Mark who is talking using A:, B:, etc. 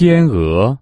A: 天鹅。